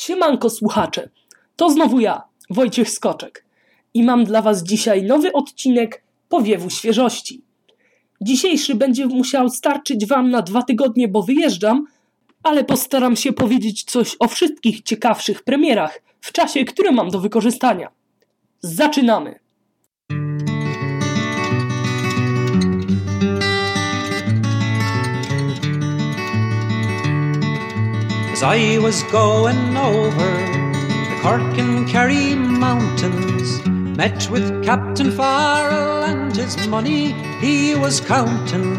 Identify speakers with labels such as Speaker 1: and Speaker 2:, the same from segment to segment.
Speaker 1: Siemanko słuchacze, to znowu ja, Wojciech Skoczek i mam dla was dzisiaj nowy odcinek Powiewu Świeżości. Dzisiejszy będzie musiał starczyć wam na dwa tygodnie, bo wyjeżdżam, ale postaram się powiedzieć coś o wszystkich ciekawszych premierach w czasie, który mam do wykorzystania. Zaczynamy!
Speaker 2: As I was going over the Cork and Kerry mountains, met with Captain Farrell and his money he was counting.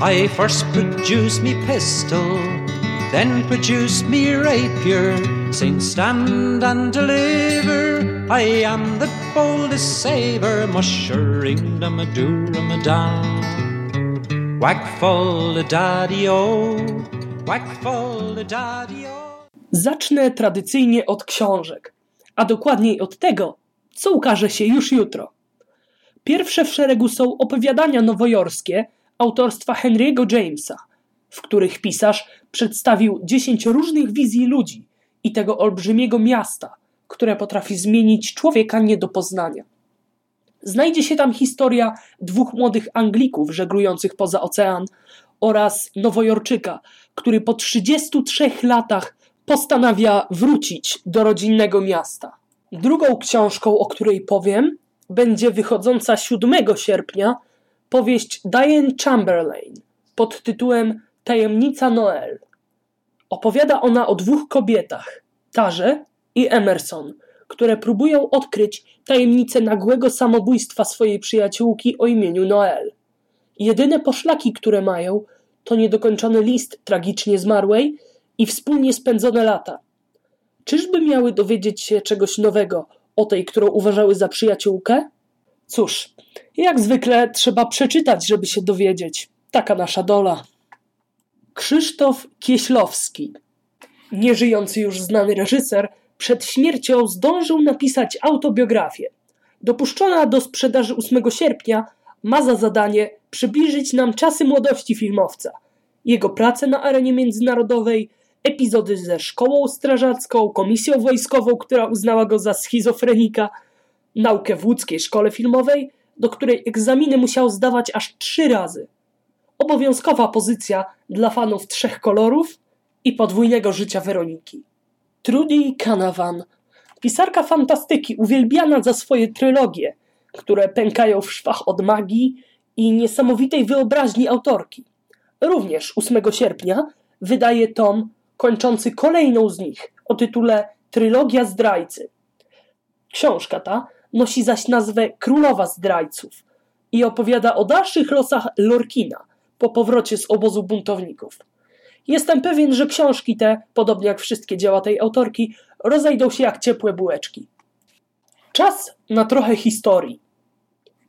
Speaker 2: I first produced me pistol, then produced me rapier, saying stand and deliver. I am the boldest saver, mushering the a doorum a. Whack full the daddy-o,
Speaker 1: Zacznę tradycyjnie od książek, a dokładniej od tego, co ukaże się już jutro. Pierwsze w szeregu są opowiadania nowojorskie autorstwa Henry'ego Jamesa, w których pisarz przedstawił dziesięć różnych wizji ludzi i tego olbrzymiego miasta, które potrafi zmienić człowieka nie do poznania. Znajdzie się tam historia dwóch młodych Anglików żeglujących poza ocean oraz Nowojorczyka, który po 33 latach postanawia wrócić do rodzinnego miasta. Drugą książką, o której powiem, będzie wychodząca 7 sierpnia powieść Diane Chamberlain pod tytułem Tajemnica Noel. Opowiada ona o dwóch kobietach, Tarze i Emerson, które próbują odkryć tajemnicę nagłego samobójstwa swojej przyjaciółki o imieniu Noel. Jedyne poszlaki, które mają, to niedokończony list tragicznie zmarłej i wspólnie spędzone lata. Czyżby miały dowiedzieć się czegoś nowego o tej, którą uważały za przyjaciółkę? Cóż, jak zwykle trzeba przeczytać, żeby się dowiedzieć. Taka nasza dola. Krzysztof Kieślowski, nieżyjący już znany reżyser, przed śmiercią zdążył napisać autobiografię. Dopuszczona do sprzedaży 8 sierpnia, ma za zadanie przybliżyć nam czasy młodości filmowca, jego pracę na arenie międzynarodowej, epizody ze szkołą strażacką, komisją wojskową, która uznała go za schizofrenika, naukę w łódzkiej szkole filmowej, do której egzaminy musiał zdawać aż trzy razy. Obowiązkowa pozycja dla fanów trzech kolorów i podwójnego życia Weroniki. Trudy Canavan, pisarka fantastyki uwielbiana za swoje trylogie, które pękają w szwach od magii i niesamowitej wyobraźni autorki. Również 8 sierpnia wydaje tom kończący kolejną z nich o tytule Trylogia Zdrajcy. Książka ta nosi zaś nazwę Królowa Zdrajców i opowiada o dalszych losach Lorkina po powrocie z obozu buntowników. Jestem pewien, że książki te, podobnie jak wszystkie dzieła tej autorki, rozejdą się jak ciepłe bułeczki. Czas na trochę historii.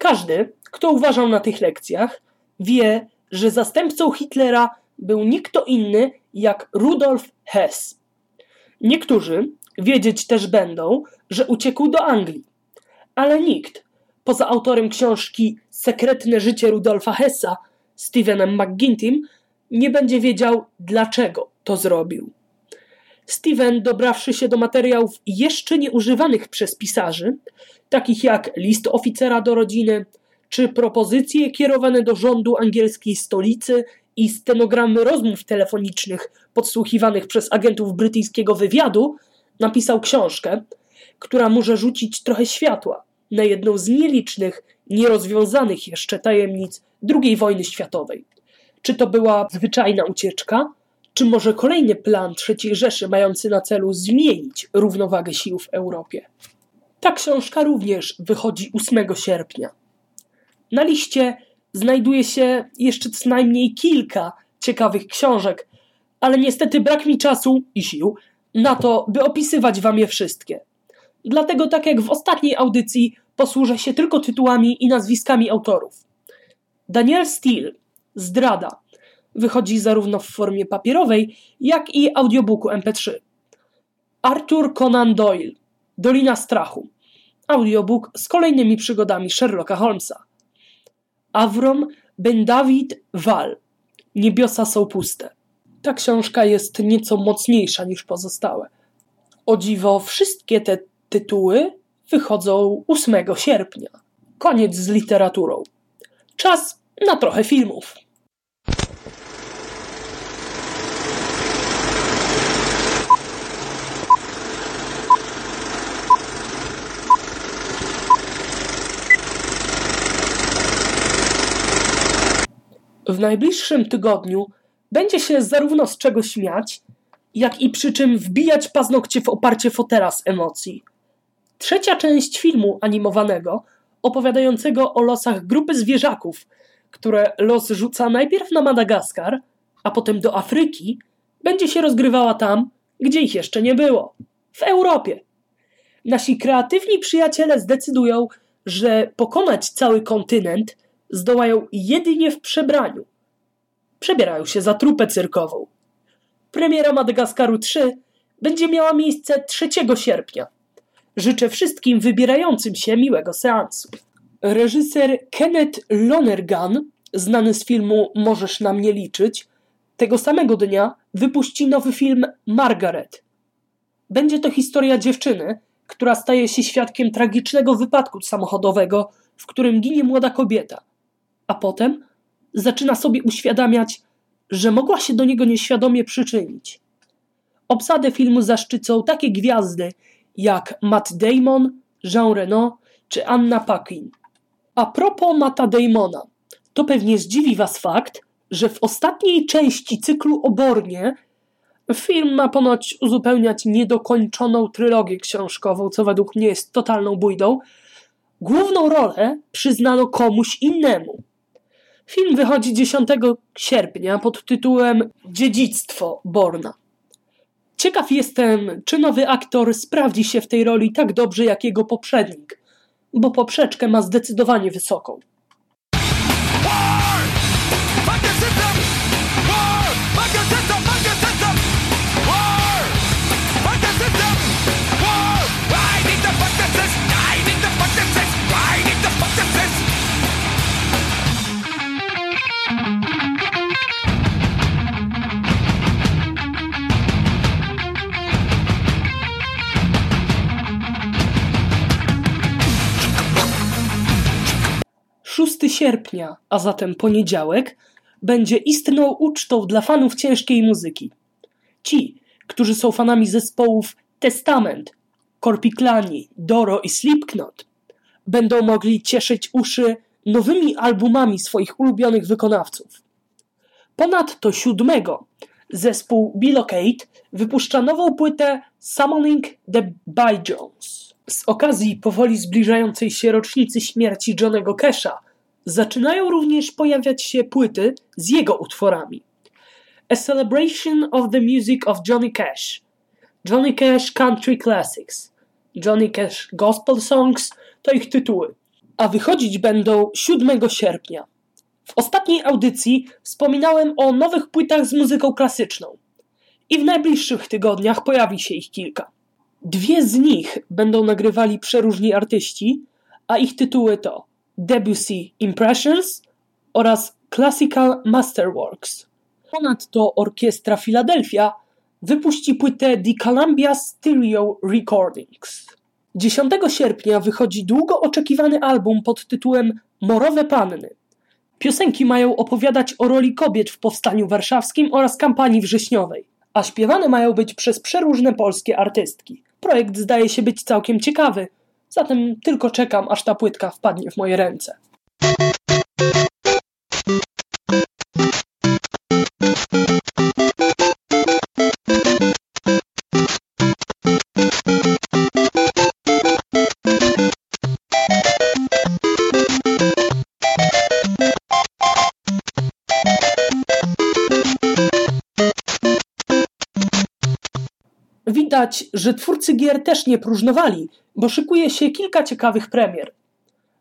Speaker 1: Każdy, kto uważał na tych lekcjach, wie, że zastępcą Hitlera był nikt inny jak Rudolf Hess. Niektórzy wiedzieć też będą, że uciekł do Anglii, ale nikt, poza autorem książki Sekretne życie Rudolfa Hessa, Stevenem McGintym, nie będzie wiedział, dlaczego to zrobił. Steven, dobrawszy się do materiałów jeszcze nieużywanych przez pisarzy, takich jak list oficera do rodziny, czy propozycje kierowane do rządu angielskiej stolicy i stenogramy rozmów telefonicznych podsłuchiwanych przez agentów brytyjskiego wywiadu, napisał książkę, która może rzucić trochę światła na jedną z nielicznych, nierozwiązanych jeszcze tajemnic II wojny światowej. Czy to była zwyczajna ucieczka, czy może kolejny plan III Rzeszy mający na celu zmienić równowagę sił w Europie? Ta książka również wychodzi 8 sierpnia. Na liście znajduje się jeszcze co najmniej kilka ciekawych książek, ale niestety brak mi czasu i sił na to, by opisywać wam je wszystkie. Dlatego, tak jak w ostatniej audycji, posłużę się tylko tytułami i nazwiskami autorów. Daniel Steele, Zdrada, wychodzi zarówno w formie papierowej, jak i audiobooku MP3. Arthur Conan Doyle, Dolina Strachu, audiobook z kolejnymi przygodami Sherlocka Holmesa. Avrom Ben David Val, Niebiosa są puste. Ta książka jest nieco mocniejsza niż pozostałe. O dziwo, wszystkie te tytuły wychodzą 8 sierpnia. Koniec z literaturą. Czas na trochę filmów. W najbliższym tygodniu będzie się zarówno z czego śmiać, jak i przy czym wbijać paznokcie w oparcie fotela z emocji. Trzecia część filmu animowanego, opowiadającego o losach grupy zwierzaków, które los rzuca najpierw na Madagaskar, a potem do Afryki, będzie się rozgrywała tam, gdzie ich jeszcze nie było w Europie. Nasi kreatywni przyjaciele zdecydują, że pokonać cały kontynent zdołają jedynie w przebraniu. Przebierają się za trupę cyrkową. Premiera Madagaskaru 3 będzie miała miejsce 3 sierpnia. Życzę wszystkim wybierającym się miłego seansu. Reżyser Kenneth Lonergan, znany z filmu Możesz na mnie liczyć, tego samego dnia wypuści nowy film Margaret. Będzie to historia dziewczyny, która staje się świadkiem tragicznego wypadku samochodowego, w którym ginie młoda kobieta, a potem zaczyna sobie uświadamiać, że mogła się do niego nieświadomie przyczynić. Obsadę filmu zaszczycą takie gwiazdy jak Matt Damon, Jean Reno czy Anna Paquin. A propos Matta Damona, to pewnie zdziwi Was fakt, że w ostatniej części cyklu Obornie film ma ponoć uzupełniać niedokończoną trylogię książkową, co według mnie jest totalną bójdą. Główną rolę przyznano komuś innemu. Film wychodzi 10 sierpnia pod tytułem Dziedzictwo Borna. Ciekaw jestem, czy nowy aktor sprawdzi się w tej roli tak dobrze jak jego poprzednik, bo poprzeczkę ma zdecydowanie wysoką. Sierpnia, a zatem poniedziałek, będzie istną ucztą dla fanów ciężkiej muzyki. Ci, którzy są fanami zespołów Testament, Korpiklani, Doro i Slipknot, będą mogli cieszyć uszy nowymi albumami swoich ulubionych wykonawców. Ponadto siódmego zespół Billocade wypuszcza nową płytę Summoning the Byjones. Z okazji powoli zbliżającej się rocznicy śmierci Johnego Casha zaczynają również pojawiać się płyty z jego utworami. A Celebration of the Music of Johnny Cash, Johnny Cash Country Classics, Johnny Cash Gospel Songs to ich tytuły, a wychodzić będą 7 sierpnia. W ostatniej audycji wspominałem o nowych płytach z muzyką klasyczną i w najbliższych tygodniach pojawi się ich kilka. Dwie z nich będą nagrywali przeróżni artyści, a ich tytuły to Debussy Impressions oraz Classical Masterworks. Ponadto Orkiestra Philadelphia wypuści płytę The Columbia Stereo Recordings. 10 sierpnia wychodzi długo oczekiwany album pod tytułem Morowe Panny. Piosenki mają opowiadać o roli kobiet w powstaniu warszawskim oraz kampanii wrześniowej, a śpiewane mają być przez przeróżne polskie artystki. Projekt zdaje się być całkiem ciekawy, Zatem tylko czekam, aż ta płytka wpadnie w moje ręce. Widać, że twórcy gier też nie próżnowali, bo szykuje się kilka ciekawych premier.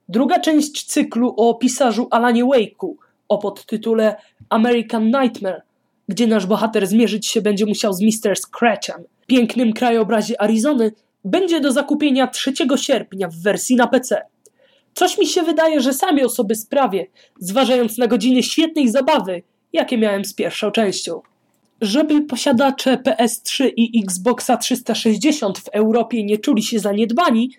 Speaker 1: Druga część cyklu o pisarzu Alanie Wake'u o podtytule American Nightmare, gdzie nasz bohater zmierzyć się będzie musiał z Mr. Scratchem, pięknym krajobrazie Arizony, będzie do zakupienia 3 sierpnia w wersji na PC. Coś mi się wydaje, że sami o sobie sprawię, zważając na godziny świetnej zabawy, jakie miałem z pierwszą częścią. Żeby posiadacze PS3 i Xboxa 360 w Europie nie czuli się zaniedbani,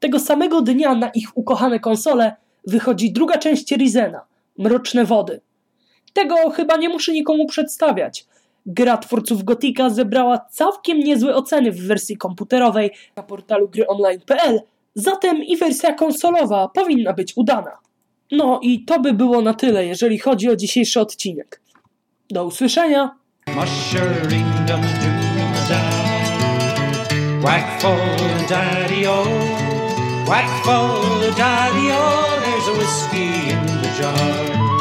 Speaker 1: tego samego dnia na ich ukochane konsole wychodzi druga część Rizena Mroczne Wody. Tego chyba nie muszę nikomu przedstawiać. Gra twórców Gotika zebrała całkiem niezłe oceny w wersji komputerowej na portalu gryonline.pl, zatem i wersja konsolowa powinna być udana. No i to by było na tyle, jeżeli chodzi o dzisiejszy odcinek. Do usłyszenia!
Speaker 2: Mushering-dum doom da. Whack full daddy-o, oh. whack full daddy-o, oh. there's a whiskey in the jar.